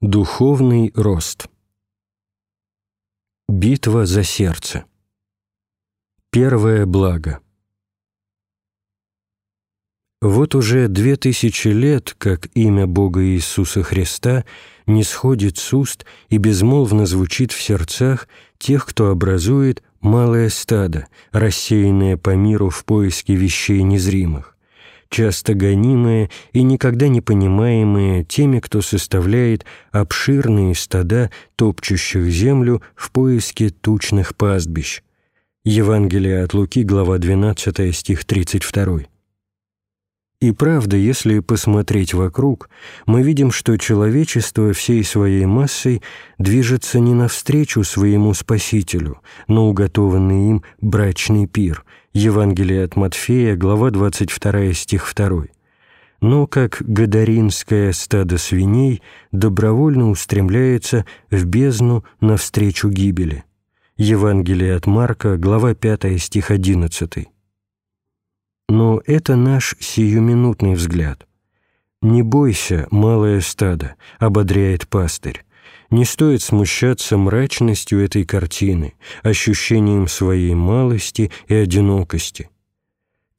Духовный рост. Битва за сердце. Первое благо. Вот уже две тысячи лет, как имя Бога Иисуса Христа не сходит с уст и безмолвно звучит в сердцах тех, кто образует малое стадо, рассеянное по миру в поиске вещей незримых часто гонимые и никогда не понимаемые теми, кто составляет обширные стада, топчущих землю в поиске тучных пастбищ. Евангелие от Луки, глава 12, стих 32. И правда, если посмотреть вокруг, мы видим, что человечество всей своей массой движется не навстречу своему Спасителю, но уготованный им брачный пир, Евангелие от Матфея, глава 22, стих 2. Но как гадаринское стадо свиней добровольно устремляется в бездну навстречу гибели. Евангелие от Марка, глава 5, стих 11. Но это наш сиюминутный взгляд. «Не бойся, малое стадо», — ободряет пастырь. Не стоит смущаться мрачностью этой картины, ощущением своей малости и одинокости.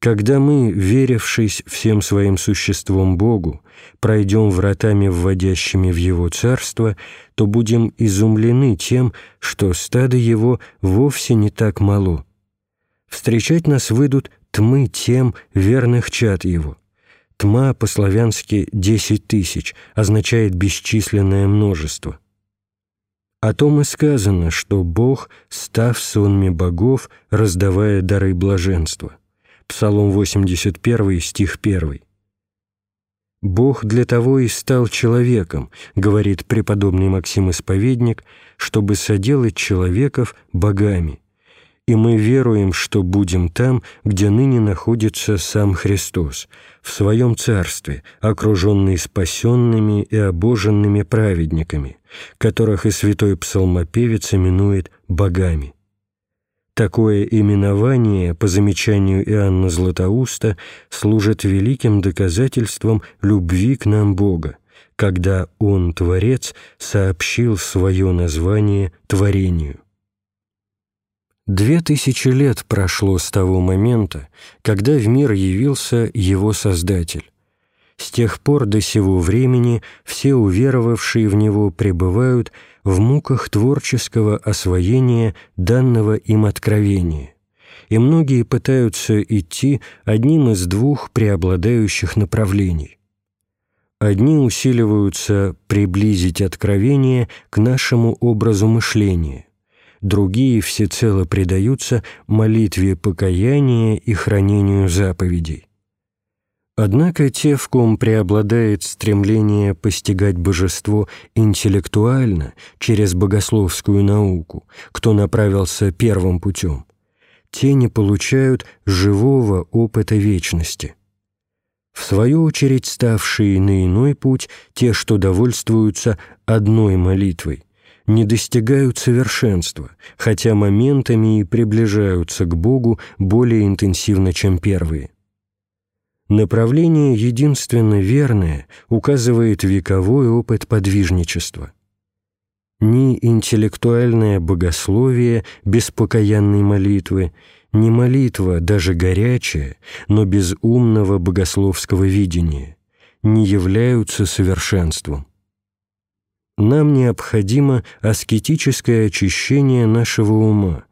Когда мы, верившись всем своим существом Богу, пройдем вратами, вводящими в Его Царство, то будем изумлены тем, что стадо Его вовсе не так мало. Встречать нас выйдут тмы тем верных чад Его. Тьма по-славянски «десять тысяч» означает бесчисленное множество. О том и сказано, что Бог, став сонми богов, раздавая дары блаженства. Псалом 81, стих 1. «Бог для того и стал человеком», — говорит преподобный Максим Исповедник, «чтобы соделать человеков богами, и мы веруем, что будем там, где ныне находится сам Христос, в Своем Царстве, окруженный спасенными и обоженными праведниками, которых и святой псалмопевец именует богами. Такое именование, по замечанию Иоанна Златоуста, служит великим доказательством любви к нам Бога, когда Он, Творец, сообщил свое название творению. Две тысячи лет прошло с того момента, когда в мир явился его Создатель. С тех пор до сего времени все уверовавшие в него пребывают в муках творческого освоения данного им откровения, и многие пытаются идти одним из двух преобладающих направлений. Одни усиливаются приблизить откровение к нашему образу мышления, другие всецело предаются молитве покаяния и хранению заповедей. Однако те, в ком преобладает стремление постигать божество интеллектуально через богословскую науку, кто направился первым путем, те не получают живого опыта вечности. В свою очередь ставшие на иной путь те, что довольствуются одной молитвой, не достигают совершенства, хотя моментами и приближаются к Богу более интенсивно, чем первые. Направление единственно верное указывает вековой опыт подвижничества. Ни интеллектуальное богословие без покаянной молитвы, ни молитва, даже горячая, но без умного богословского видения, не являются совершенством нам необходимо аскетическое очищение нашего ума,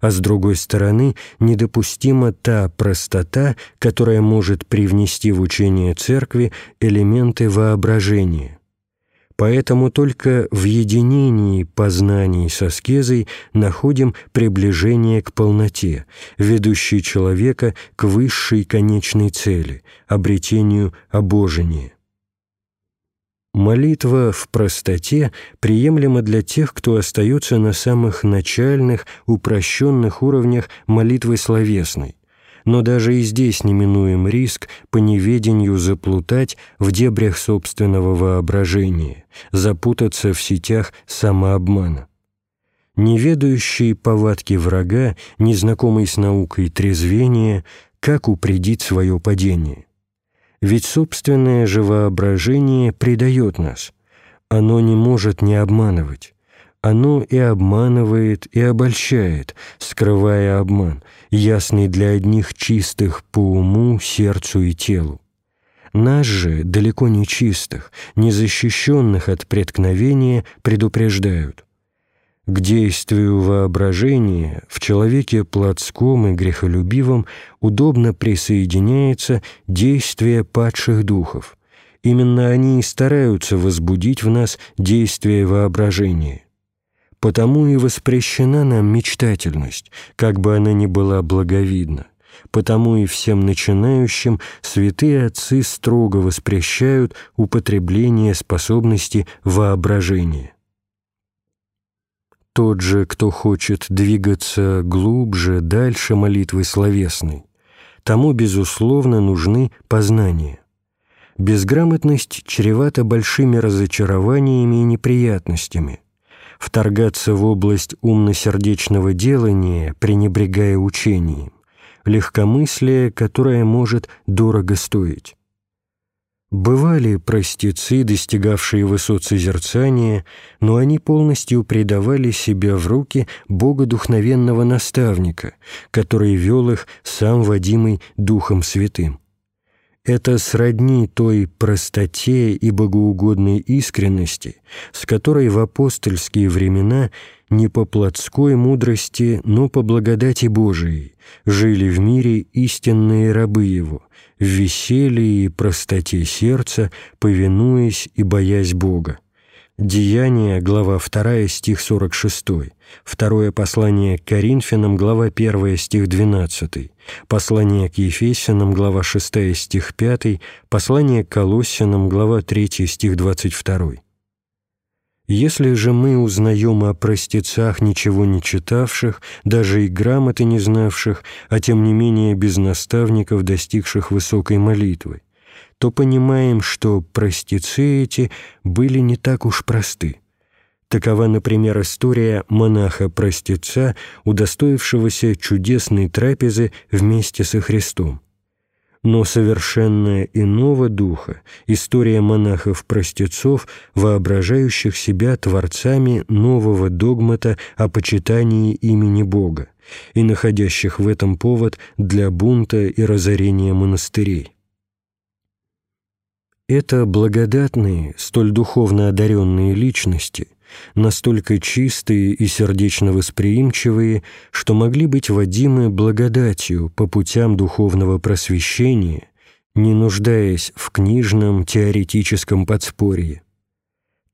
а с другой стороны недопустима та простота, которая может привнести в учение Церкви элементы воображения. Поэтому только в единении познаний с аскезой находим приближение к полноте, ведущей человека к высшей конечной цели – обретению обожения. Молитва в простоте приемлема для тех, кто остается на самых начальных, упрощенных уровнях молитвы словесной. Но даже и здесь неминуем риск по неведению заплутать в дебрях собственного воображения, запутаться в сетях самообмана. Неведающий повадки врага, незнакомый с наукой трезвения, как упредить свое падение? Ведь собственное же воображение предает нас, Оно не может не обманывать. Оно и обманывает, и обольщает, скрывая обман, ясный для одних чистых по уму, сердцу и телу. Нас же, далеко не чистых, незащищенных от преткновения, предупреждают. К действию воображения в человеке плотском и грехолюбивом удобно присоединяется действие падших духов. Именно они и стараются возбудить в нас действие воображения. Потому и воспрещена нам мечтательность, как бы она ни была благовидна. Потому и всем начинающим святые отцы строго воспрещают употребление способности воображения. Тот же, кто хочет двигаться глубже, дальше молитвы словесной, тому, безусловно, нужны познания. Безграмотность чревата большими разочарованиями и неприятностями. Вторгаться в область умно-сердечного делания, пренебрегая учением, легкомыслие, которое может дорого стоить. Бывали простецы, достигавшие высот созерцания, но они полностью предавали себя в руки богодухновенного наставника, который вел их сам водимый Духом Святым. Это сродни той простоте и богоугодной искренности, с которой в апостольские времена не по плотской мудрости, но по благодати Божией жили в мире истинные рабы Его, в веселье и простоте сердца, повинуясь и боясь Бога. Деяния, глава 2, стих 46, второе послание к Коринфянам, глава 1, стих 12, послание к Ефесянам, глава 6, стих 5, послание к Колоссянам, глава 3, стих 22. Если же мы узнаем о простецах, ничего не читавших, даже и грамоты не знавших, а тем не менее без наставников, достигших высокой молитвы, то понимаем, что простецы эти были не так уж просты. Такова, например, история монаха-простеца, удостоившегося чудесной трапезы вместе со Христом. Но совершенно иного духа история монахов-простецов, воображающих себя творцами нового догмата о почитании имени Бога и находящих в этом повод для бунта и разорения монастырей. Это благодатные, столь духовно одаренные личности, настолько чистые и сердечно восприимчивые, что могли быть водимы благодатью по путям духовного просвещения, не нуждаясь в книжном теоретическом подспорье.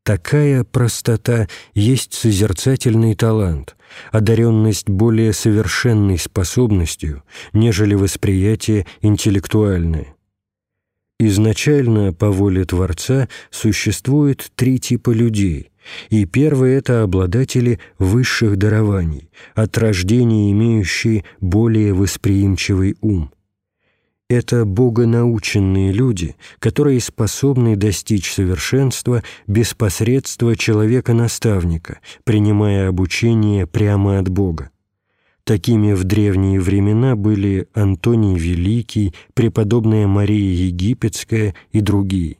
Такая простота есть созерцательный талант, одаренность более совершенной способностью, нежели восприятие интеллектуальное. Изначально, по воле Творца, существует три типа людей, и первый – это обладатели высших дарований, от рождения имеющие более восприимчивый ум. Это богонаученные люди, которые способны достичь совершенства без посредства человека-наставника, принимая обучение прямо от Бога. Такими в древние времена были Антоний Великий, преподобная Мария Египетская и другие.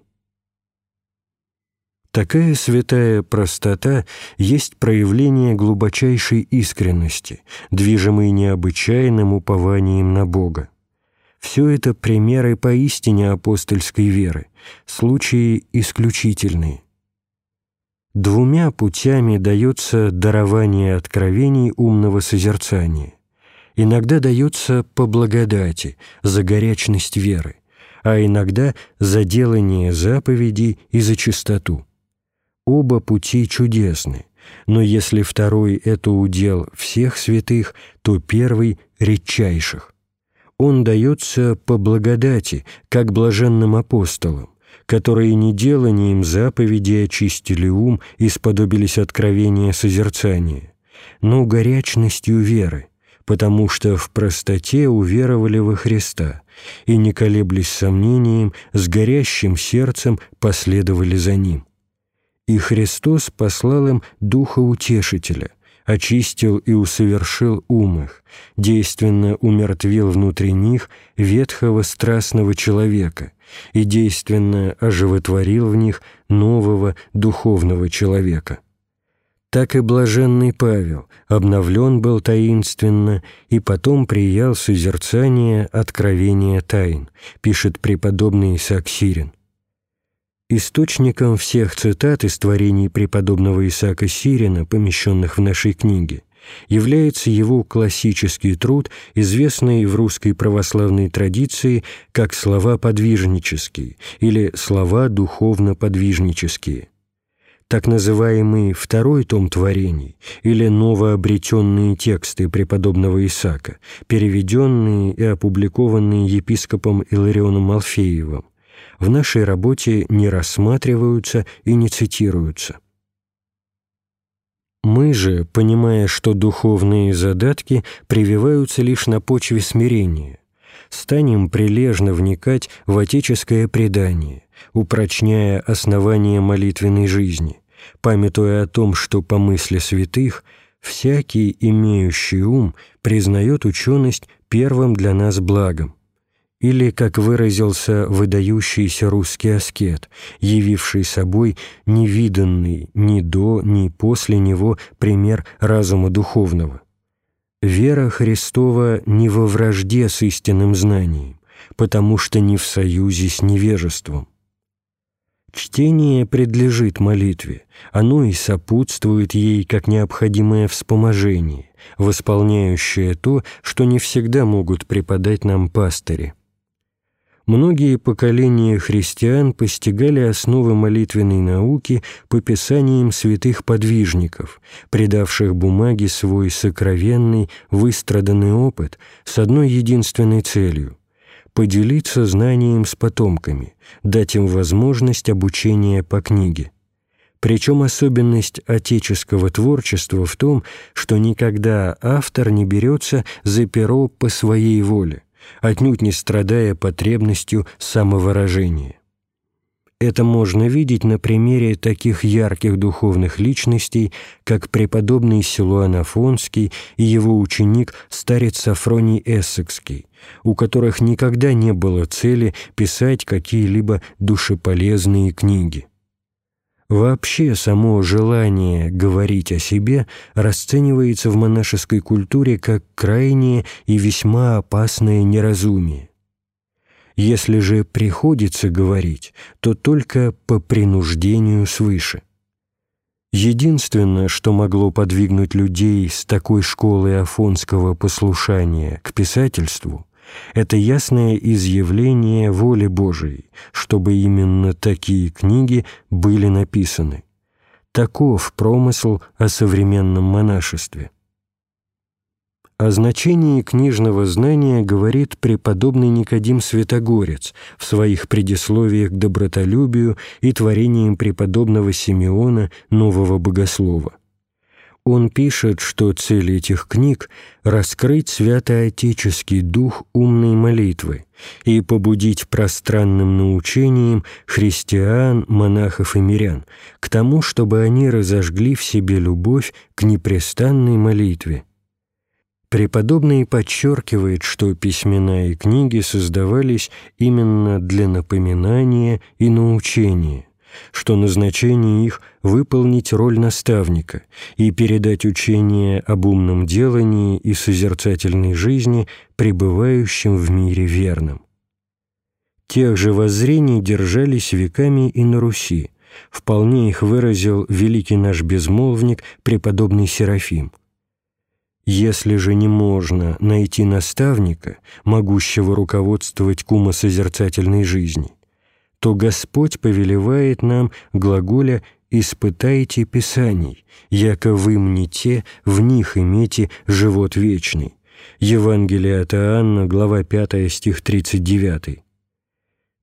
Такая святая простота есть проявление глубочайшей искренности, движимой необычайным упованием на Бога. Все это примеры поистине апостольской веры, случаи исключительные. Двумя путями дается дарование откровений умного созерцания. Иногда дается по благодати, за горячность веры, а иногда за делание заповедей и за чистоту. Оба пути чудесны, но если второй — это удел всех святых, то первый — редчайших. Он дается по благодати, как блаженным апостолам, которые не деланием заповеди очистили ум и сподобились откровения созерцания, но горячностью веры, потому что в простоте уверовали во Христа и, не колеблясь сомнением, с горящим сердцем последовали за Ним. И Христос послал им Духа Утешителя, очистил и усовершил ум их, действенно умертвил внутри них ветхого страстного человека и действенно оживотворил в них нового духовного человека. Так и блаженный Павел обновлен был таинственно и потом приял созерцание откровения тайн, пишет преподобный Исаак Сирин. Источником всех цитат из творений преподобного Исаака Сирина, помещенных в нашей книге, является его классический труд, известный в русской православной традиции как «слова подвижнические» или «слова духовно-подвижнические». Так называемый второй том творений или новообретенные тексты преподобного Исаака, переведенные и опубликованные епископом Иларионом Алфеевым, в нашей работе не рассматриваются и не цитируются. Мы же, понимая, что духовные задатки прививаются лишь на почве смирения, станем прилежно вникать в отеческое предание, упрочняя основания молитвенной жизни, памятуя о том, что по мысли святых всякий, имеющий ум, признает ученость первым для нас благом, или, как выразился выдающийся русский аскет, явивший собой невиданный ни до, ни после него пример разума духовного. Вера Христова не во вражде с истинным знанием, потому что не в союзе с невежеством. Чтение предлежит молитве, оно и сопутствует ей как необходимое вспоможение, восполняющее то, что не всегда могут преподать нам пастыри многие поколения христиан постигали основы молитвенной науки по писаниям святых подвижников, предавших бумаге свой сокровенный, выстраданный опыт с одной единственной целью — поделиться знанием с потомками, дать им возможность обучения по книге. Причем особенность отеческого творчества в том, что никогда автор не берется за перо по своей воле, отнюдь не страдая потребностью самовыражения. Это можно видеть на примере таких ярких духовных личностей, как преподобный Силуан Афонский и его ученик старец Сафроний Эссекский, у которых никогда не было цели писать какие-либо душеполезные книги. Вообще само желание говорить о себе расценивается в монашеской культуре как крайнее и весьма опасное неразумие. Если же приходится говорить, то только по принуждению свыше. Единственное, что могло подвигнуть людей с такой школой афонского послушания к писательству – это ясное изъявление воли Божией, чтобы именно такие книги были написаны. Таков промысл о современном монашестве. О значении книжного знания говорит преподобный Никодим Святогорец в своих предисловиях к добротолюбию и творениям преподобного Симеона Нового Богослова. Он пишет, что цель этих книг — раскрыть святоотеческий дух умной молитвы и побудить пространным научением христиан, монахов и мирян к тому, чтобы они разожгли в себе любовь к непрестанной молитве. Преподобный подчеркивает, что письмена и книги создавались именно для напоминания и научения что назначение их — выполнить роль наставника и передать учение об умном делании и созерцательной жизни пребывающим в мире верным. Тех же воззрений держались веками и на Руси, вполне их выразил великий наш безмолвник, преподобный Серафим. Если же не можно найти наставника, могущего руководствовать к умосозерцательной жизни — то Господь повелевает нам глаголя «испытайте Писаний, яко вы те в них имейте живот вечный». Евангелие от Иоанна, глава 5, стих 39.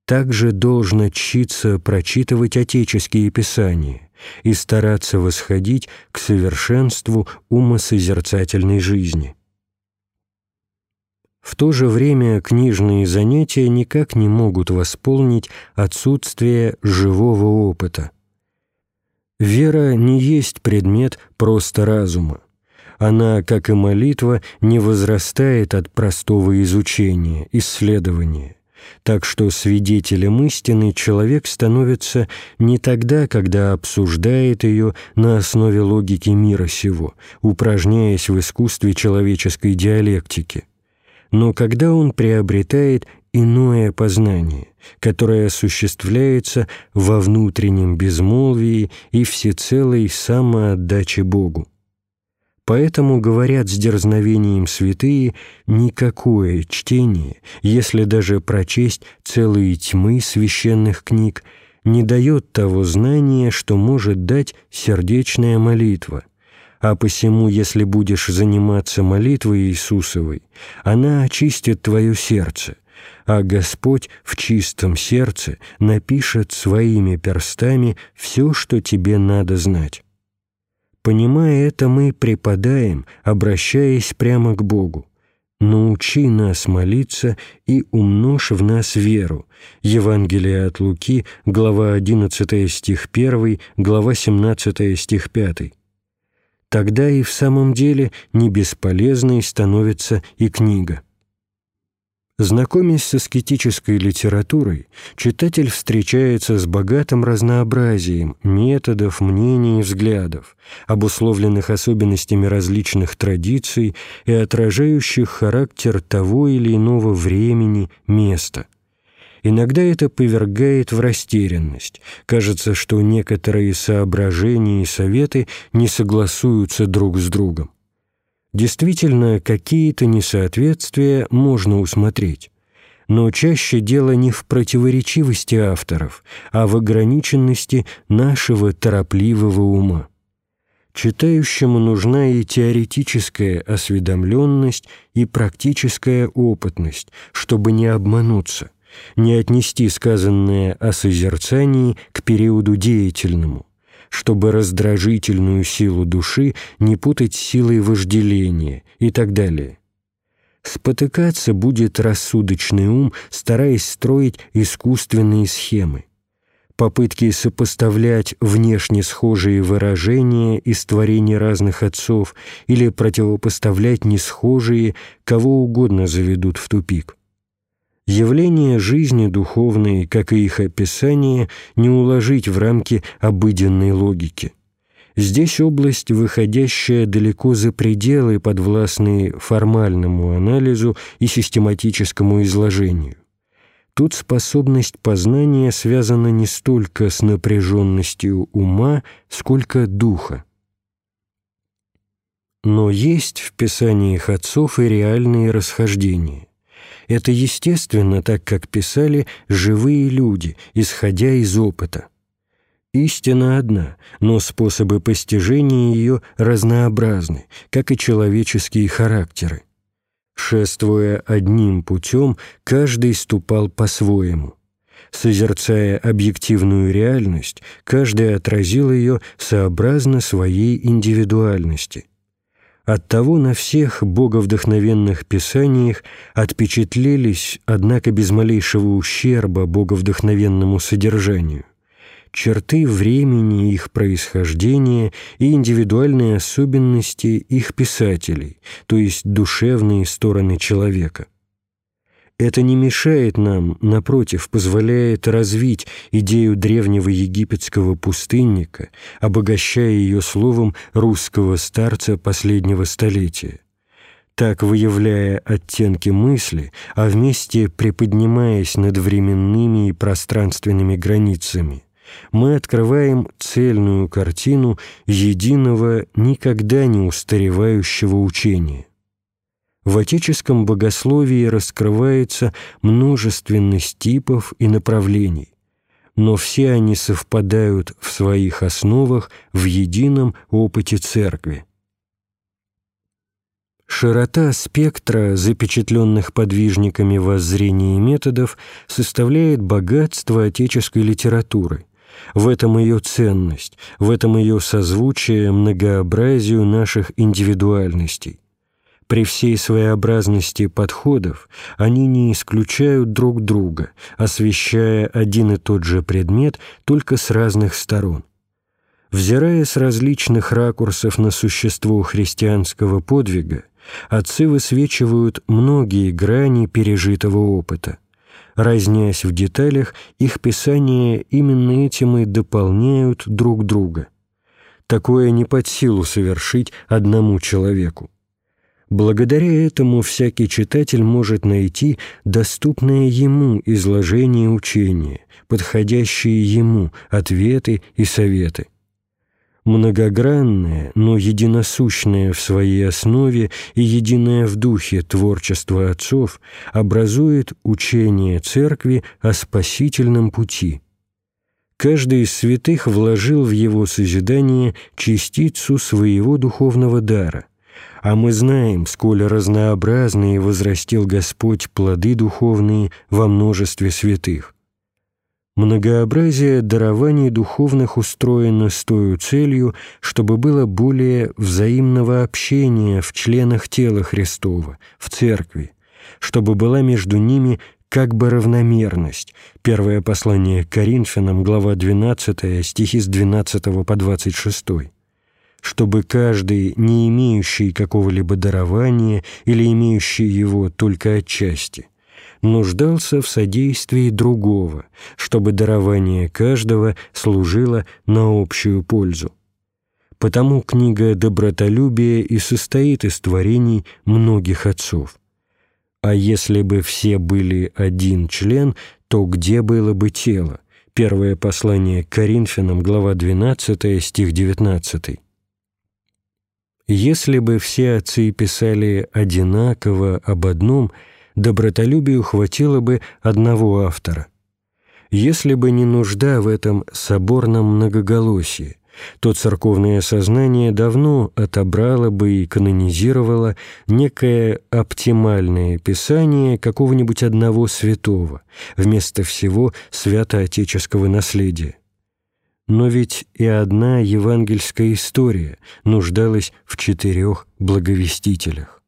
Также должно читься прочитывать отеческие писания и стараться восходить к совершенству умосозерцательной жизни. В то же время книжные занятия никак не могут восполнить отсутствие живого опыта. Вера не есть предмет просто разума. Она, как и молитва, не возрастает от простого изучения, исследования, так что свидетелем истины человек становится не тогда, когда обсуждает ее на основе логики мира сего, упражняясь в искусстве человеческой диалектики, но когда он приобретает иное познание, которое осуществляется во внутреннем безмолвии и всецелой самоотдаче Богу. Поэтому, говорят с дерзновением святые, никакое чтение, если даже прочесть целые тьмы священных книг, не дает того знания, что может дать сердечная молитва. А посему, если будешь заниматься молитвой Иисусовой, она очистит твое сердце, а Господь в чистом сердце напишет своими перстами все, что тебе надо знать. Понимая это, мы преподаем, обращаясь прямо к Богу. «Научи нас молиться и умножь в нас веру». Евангелие от Луки, глава 11 стих 1, глава 17 стих 5. Тогда и в самом деле не бесполезной становится и книга. Знакомясь с аскетической литературой, читатель встречается с богатым разнообразием методов, мнений и взглядов, обусловленных особенностями различных традиций и отражающих характер того или иного времени, места. Иногда это повергает в растерянность. Кажется, что некоторые соображения и советы не согласуются друг с другом. Действительно, какие-то несоответствия можно усмотреть. Но чаще дело не в противоречивости авторов, а в ограниченности нашего торопливого ума. Читающему нужна и теоретическая осведомленность, и практическая опытность, чтобы не обмануться, не отнести сказанное о созерцании к периоду деятельному чтобы раздражительную силу души не путать с силой вожделения и так далее. Спотыкаться будет рассудочный ум, стараясь строить искусственные схемы. Попытки сопоставлять внешне схожие выражения из творений разных отцов или противопоставлять несхожие, кого угодно заведут в тупик. Явления жизни духовной, как и их описание, не уложить в рамки обыденной логики. Здесь область, выходящая далеко за пределы, подвластные формальному анализу и систематическому изложению. Тут способность познания связана не столько с напряженностью ума, сколько духа. Но есть в писаниях отцов и реальные расхождения. Это естественно, так как писали живые люди, исходя из опыта. Истина одна, но способы постижения ее разнообразны, как и человеческие характеры. Шествуя одним путем, каждый ступал по-своему. Созерцая объективную реальность, каждый отразил ее сообразно своей индивидуальности. Оттого на всех боговдохновенных писаниях отпечатлелись, однако без малейшего ущерба боговдохновенному содержанию, черты времени их происхождения и индивидуальные особенности их писателей, то есть душевные стороны человека – это не мешает нам, напротив, позволяет развить идею древнего египетского пустынника, обогащая ее словом русского старца последнего столетия. Так, выявляя оттенки мысли, а вместе приподнимаясь над временными и пространственными границами, мы открываем цельную картину единого, никогда не устаревающего учения. В отеческом богословии раскрывается множественность типов и направлений, но все они совпадают в своих основах в едином опыте Церкви. Широта спектра запечатленных подвижниками воззрений и методов составляет богатство отеческой литературы. В этом ее ценность, в этом ее созвучие многообразию наших индивидуальностей. При всей своеобразности подходов они не исключают друг друга, освещая один и тот же предмет только с разных сторон. Взирая с различных ракурсов на существо христианского подвига, отцы высвечивают многие грани пережитого опыта. Разнясь в деталях, их писания именно этим и дополняют друг друга. Такое не под силу совершить одному человеку. Благодаря этому всякий читатель может найти доступное ему изложение учения, подходящие ему ответы и советы. Многогранное, но единосущное в своей основе и единое в духе творчество отцов образует учение Церкви о спасительном пути. Каждый из святых вложил в его созидание частицу своего духовного дара, а мы знаем, сколь разнообразные возрастил Господь плоды духовные во множестве святых. Многообразие дарований духовных устроено с той целью, чтобы было более взаимного общения в членах тела Христова, в Церкви, чтобы была между ними как бы равномерность. Первое послание Коринфянам, глава 12, стихи с 12 по 26 чтобы каждый, не имеющий какого-либо дарования или имеющий его только отчасти, нуждался в содействии другого, чтобы дарование каждого служило на общую пользу. Потому книга «Добротолюбие» и состоит из творений многих отцов. А если бы все были один член, то где было бы тело? Первое послание к Коринфянам, глава 12, стих 19. Если бы все отцы писали одинаково об одном, добротолюбию хватило бы одного автора. Если бы не нужда в этом соборном многоголосии, то церковное сознание давно отобрало бы и канонизировало некое оптимальное писание какого-нибудь одного святого вместо всего святоотеческого наследия. Но ведь и одна евангельская история нуждалась в четырех благовестителях.